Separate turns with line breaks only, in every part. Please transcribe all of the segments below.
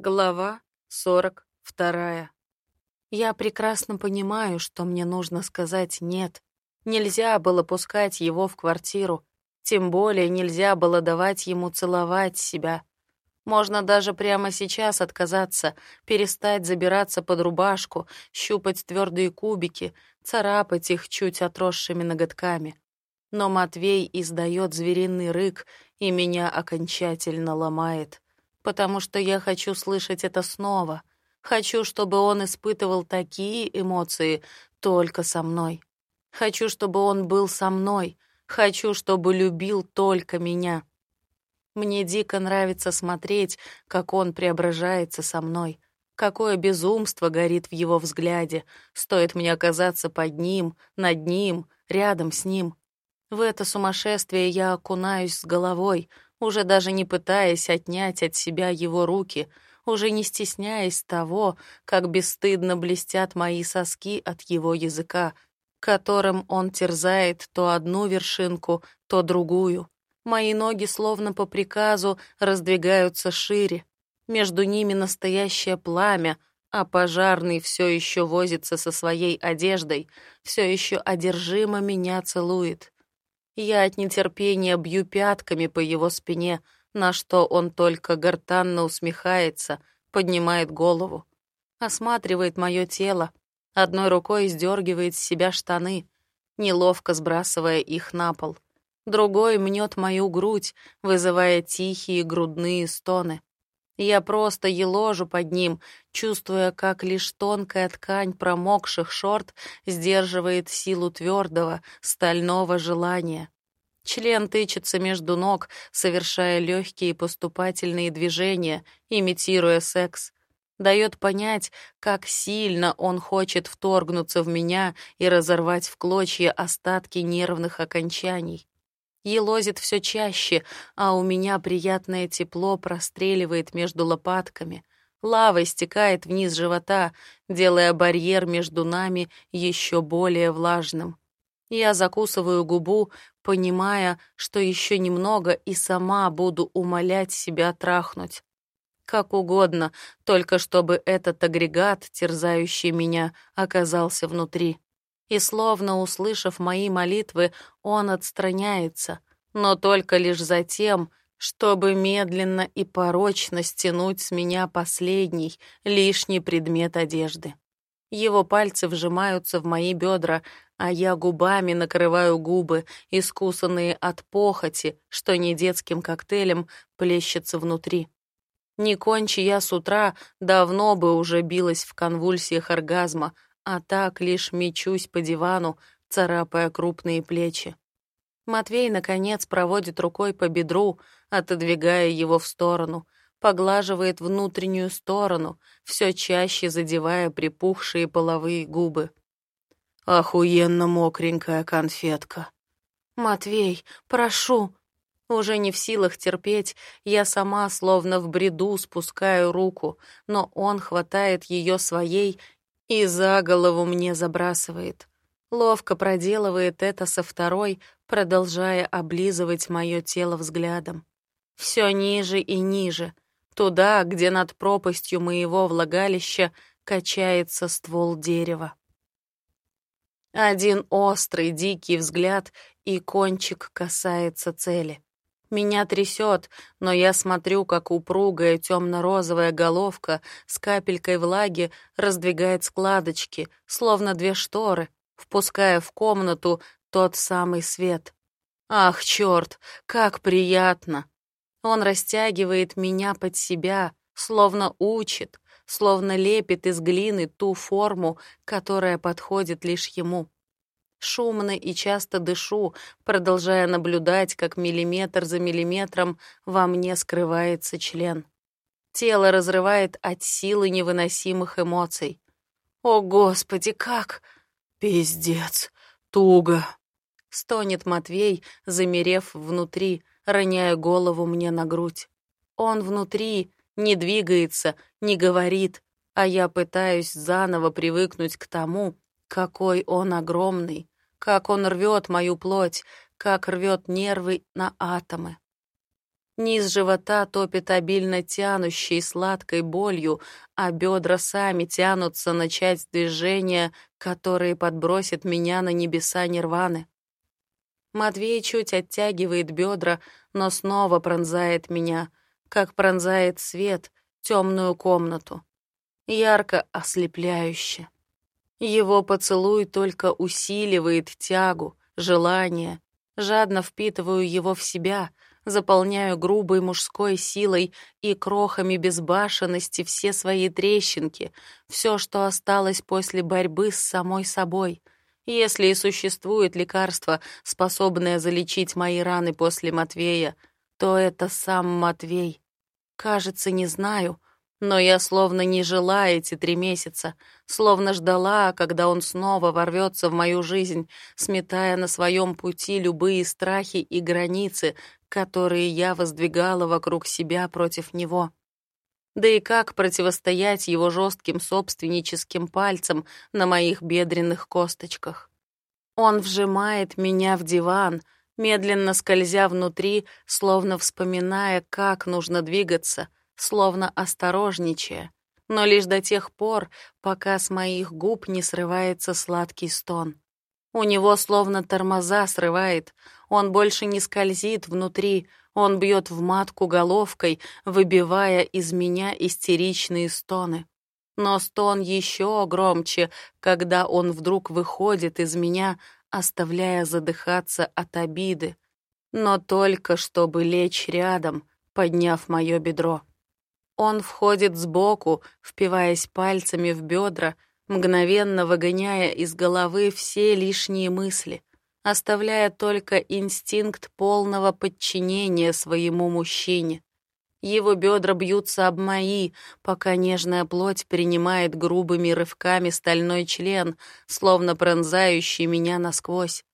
Глава сорок вторая. Я прекрасно понимаю, что мне нужно сказать «нет». Нельзя было пускать его в квартиру, тем более нельзя было давать ему целовать себя. Можно даже прямо сейчас отказаться, перестать забираться под рубашку, щупать твердые кубики, царапать их чуть отросшими ноготками. Но Матвей издает звериный рык, и меня окончательно ломает потому что я хочу слышать это снова. Хочу, чтобы он испытывал такие эмоции только со мной. Хочу, чтобы он был со мной. Хочу, чтобы любил только меня. Мне дико нравится смотреть, как он преображается со мной. Какое безумство горит в его взгляде. Стоит мне оказаться под ним, над ним, рядом с ним. В это сумасшествие я окунаюсь с головой — уже даже не пытаясь отнять от себя его руки, уже не стесняясь того, как бесстыдно блестят мои соски от его языка, которым он терзает то одну вершинку, то другую. Мои ноги словно по приказу раздвигаются шире. Между ними настоящее пламя, а пожарный все еще возится со своей одеждой, все еще одержимо меня целует. Я от нетерпения бью пятками по его спине, на что он только гортанно усмехается, поднимает голову, осматривает мое тело, одной рукой сдергивает с себя штаны, неловко сбрасывая их на пол. Другой мнет мою грудь, вызывая тихие грудные стоны. Я просто еложу под ним, чувствуя, как лишь тонкая ткань промокших шорт сдерживает силу твердого, стального желания. Член тычется между ног, совершая легкие поступательные движения, имитируя секс. Дает понять, как сильно он хочет вторгнуться в меня и разорвать в клочья остатки нервных окончаний. Елозит все чаще, а у меня приятное тепло простреливает между лопатками. Лава стекает вниз живота, делая барьер между нами еще более влажным. Я закусываю губу, понимая, что еще немного и сама буду умолять себя трахнуть. Как угодно, только чтобы этот агрегат, терзающий меня, оказался внутри и, словно услышав мои молитвы, он отстраняется, но только лишь за тем, чтобы медленно и порочно стянуть с меня последний, лишний предмет одежды. Его пальцы вжимаются в мои бедра, а я губами накрываю губы, искусанные от похоти, что не детским коктейлем плещется внутри. Не кончи я с утра, давно бы уже билась в конвульсиях оргазма, а так лишь мечусь по дивану, царапая крупные плечи. Матвей, наконец, проводит рукой по бедру, отодвигая его в сторону, поглаживает внутреннюю сторону, все чаще задевая припухшие половые губы. «Охуенно мокренькая конфетка». «Матвей, прошу!» Уже не в силах терпеть, я сама словно в бреду спускаю руку, но он хватает ее своей и за голову мне забрасывает. Ловко проделывает это со второй, продолжая облизывать мое тело взглядом. Все ниже и ниже, туда, где над пропастью моего влагалища качается ствол дерева. Один острый, дикий взгляд, и кончик касается цели. Меня трясет, но я смотрю, как упругая темно-розовая головка с капелькой влаги раздвигает складочки, словно две шторы, впуская в комнату тот самый свет. Ах, черт, как приятно! Он растягивает меня под себя, словно учит, словно лепит из глины ту форму, которая подходит лишь ему. Шумно и часто дышу, продолжая наблюдать, как миллиметр за миллиметром во мне скрывается член. Тело разрывает от силы невыносимых эмоций. «О, Господи, как...» «Пиздец, туго!» — стонет Матвей, замерев внутри, роняя голову мне на грудь. Он внутри, не двигается, не говорит, а я пытаюсь заново привыкнуть к тому, какой он огромный, как он рвет мою плоть, как рвет нервы на атомы. Низ живота топит обильно тянущей сладкой болью, а бедра сами тянутся начать движения, которые подбросят меня на небеса нирваны. Матвей чуть оттягивает бедра, но снова пронзает меня, как пронзает свет темную комнату. Ярко ослепляюще. Его поцелуй только усиливает тягу, желание. Жадно впитываю его в себя, заполняю грубой мужской силой и крохами безбашенности все свои трещинки, все, что осталось после борьбы с самой собой. Если и существует лекарство, способное залечить мои раны после Матвея, то это сам Матвей. Кажется, не знаю, но я словно не жила эти три месяца, словно ждала, когда он снова ворвется в мою жизнь, сметая на своем пути любые страхи и границы, которые я воздвигала вокруг себя против него. Да и как противостоять его жестким собственническим пальцам на моих бедренных косточках? Он вжимает меня в диван, медленно скользя внутри, словно вспоминая, как нужно двигаться — словно осторожничая, но лишь до тех пор, пока с моих губ не срывается сладкий стон. У него словно тормоза срывает, он больше не скользит внутри, он бьет в матку головкой, выбивая из меня истеричные стоны. Но стон еще громче, когда он вдруг выходит из меня, оставляя задыхаться от обиды, но только чтобы лечь рядом, подняв мое бедро. Он входит сбоку, впиваясь пальцами в бедра, мгновенно выгоняя из головы все лишние мысли, оставляя только инстинкт полного подчинения своему мужчине. Его бедра бьются об мои, пока нежная плоть принимает грубыми рывками стальной член, словно пронзающий меня насквозь,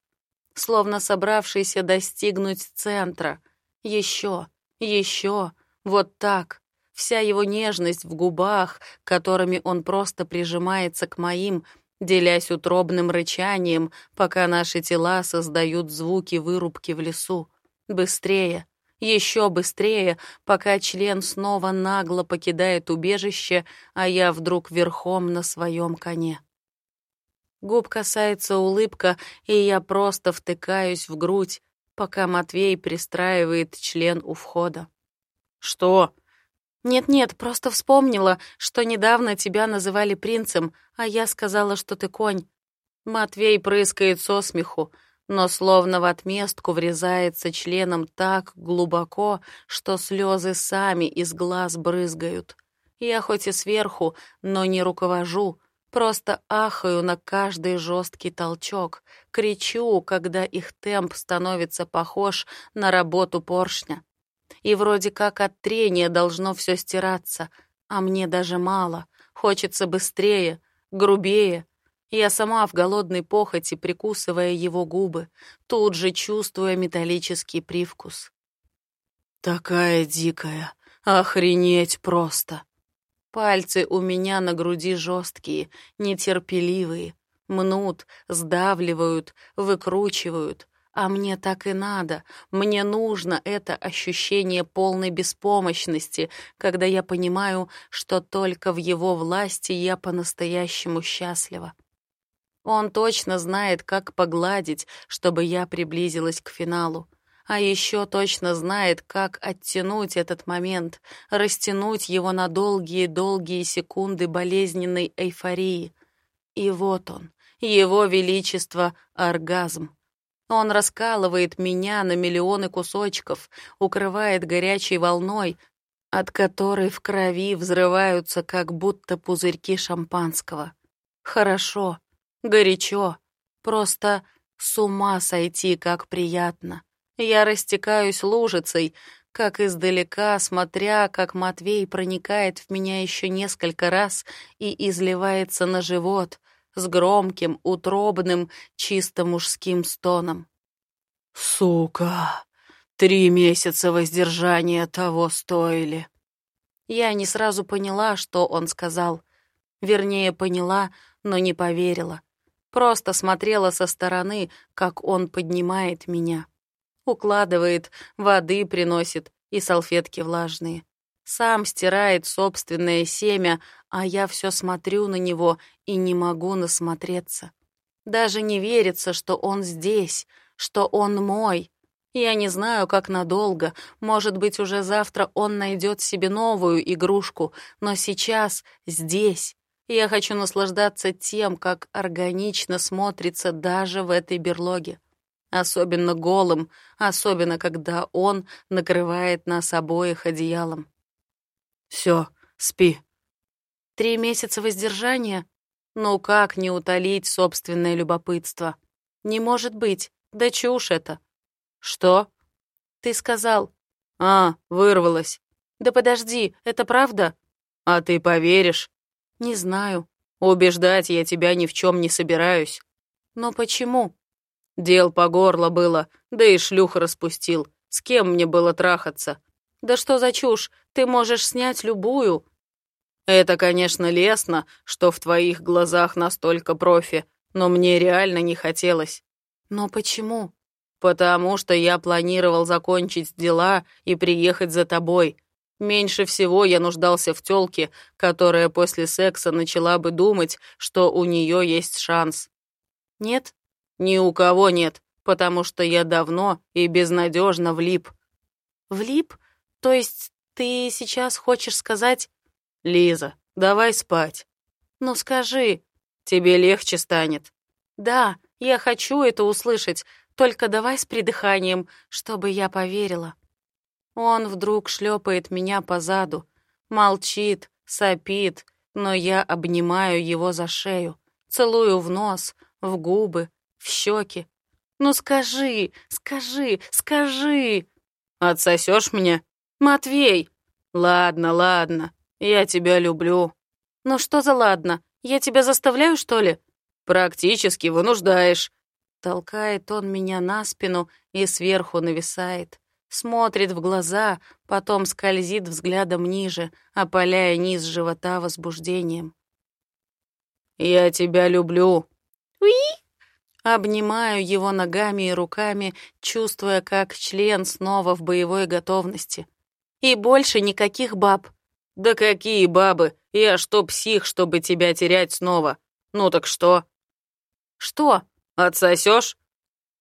словно собравшийся достигнуть центра. Еще, еще, вот так, Вся его нежность в губах, которыми он просто прижимается к моим, делясь утробным рычанием, пока наши тела создают звуки вырубки в лесу. Быстрее, еще быстрее, пока член снова нагло покидает убежище, а я вдруг верхом на своем коне. Губ касается улыбка, и я просто втыкаюсь в грудь, пока Матвей пристраивает член у входа. «Что?» «Нет-нет, просто вспомнила, что недавно тебя называли принцем, а я сказала, что ты конь». Матвей прыскает со смеху, но словно в отместку врезается членом так глубоко, что слезы сами из глаз брызгают. Я хоть и сверху, но не руковожу, просто ахаю на каждый жесткий толчок, кричу, когда их темп становится похож на работу поршня и вроде как от трения должно все стираться, а мне даже мало, хочется быстрее, грубее. Я сама в голодной похоти, прикусывая его губы, тут же чувствуя металлический привкус. «Такая дикая, охренеть просто!» Пальцы у меня на груди жесткие, нетерпеливые, мнут, сдавливают, выкручивают, а мне так и надо. Мне нужно это ощущение полной беспомощности, когда я понимаю, что только в его власти я по-настоящему счастлива. Он точно знает, как погладить, чтобы я приблизилась к финалу. А еще точно знает, как оттянуть этот момент, растянуть его на долгие-долгие секунды болезненной эйфории. И вот он, его величество — оргазм. Он раскалывает меня на миллионы кусочков, укрывает горячей волной, от которой в крови взрываются как будто пузырьки шампанского. Хорошо, горячо, просто с ума сойти, как приятно. Я растекаюсь лужицей, как издалека, смотря, как Матвей проникает в меня еще несколько раз и изливается на живот, с громким, утробным, чисто мужским стоном. «Сука! Три месяца воздержания того стоили!» Я не сразу поняла, что он сказал. Вернее, поняла, но не поверила. Просто смотрела со стороны, как он поднимает меня. Укладывает, воды приносит, и салфетки влажные. Сам стирает собственное семя, а я все смотрю на него и не могу насмотреться. Даже не верится, что он здесь, что он мой. Я не знаю, как надолго. Может быть, уже завтра он найдет себе новую игрушку, но сейчас, здесь. Я хочу наслаждаться тем, как органично смотрится даже в этой берлоге. Особенно голым, особенно когда он накрывает нас обоих одеялом. Все, спи. Три месяца воздержания? Ну как не утолить собственное любопытство? Не может быть, да чушь это. Что? Ты сказал. А, вырвалась. Да подожди, это правда? А ты поверишь? Не знаю. Убеждать я тебя ни в чем не собираюсь. Но почему? Дел по горло было, да и шлюх распустил. С кем мне было трахаться? Да что за чушь? Ты можешь снять любую. Это, конечно, лестно, что в твоих глазах настолько профи, но мне реально не хотелось. Но почему? Потому что я планировал закончить дела и приехать за тобой. Меньше всего я нуждался в тёлке, которая после секса начала бы думать, что у неё есть шанс. Нет? Ни у кого нет, потому что я давно и безнадежно влип. Влип? То есть ты сейчас хочешь сказать... Лиза, давай спать. Ну скажи. Тебе легче станет. Да, я хочу это услышать, только давай с придыханием, чтобы я поверила. Он вдруг шлепает меня по заду, молчит, сопит, но я обнимаю его за шею, целую в нос, в губы, в щеки. «Ну скажи, скажи, скажи!» «Отсосешь мне?» «Матвей!» «Ладно, ладно, я тебя люблю». «Ну что за ладно? Я тебя заставляю, что ли?» «Практически вынуждаешь». Толкает он меня на спину и сверху нависает. Смотрит в глаза, потом скользит взглядом ниже, опаляя низ живота возбуждением. «Я тебя люблю». «Уи!» Обнимаю его ногами и руками, чувствуя, как член снова в боевой готовности. И больше никаких баб. Да какие бабы? Я что, псих, чтобы тебя терять снова? Ну так что? Что? Отсосешь?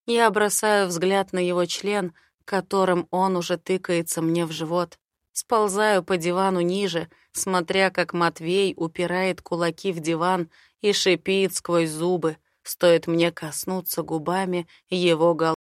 Я бросаю взгляд на его член, которым он уже тыкается мне в живот. Сползаю по дивану ниже, смотря как Матвей упирает кулаки в диван и шипит сквозь зубы, стоит мне коснуться губами его головы.